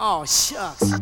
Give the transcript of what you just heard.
Oh, shucks.